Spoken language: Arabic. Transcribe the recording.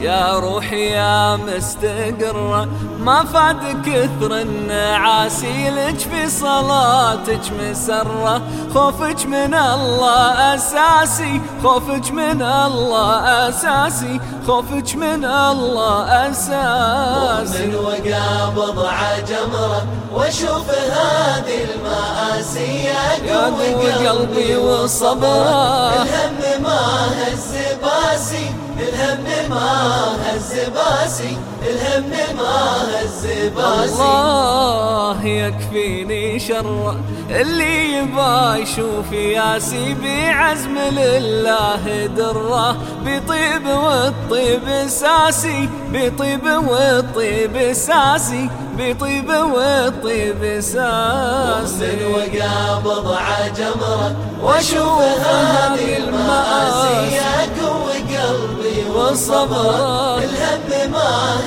يا روحي يا مستقرة ما فاد كثر النعاسي لك في صلاتك مسرة. خوفك من الله أساسي خوفك من الله أساسي خوفك من الله أساسي. من وقابض عجمرة واشوف هذه المآسي يقوي قلبي وصبره. الهم ما هز باسي الهم ما هز باسي الهم ما هز باسي. الله يكفيني شر اللي يبا يشوف ياسي بعزم لله درة بطيب والطيب ساسي بطيب والطيب ساسي بطيب والطيب ساسي. من وقابض عجمرة واشوف والصبر. الهم ما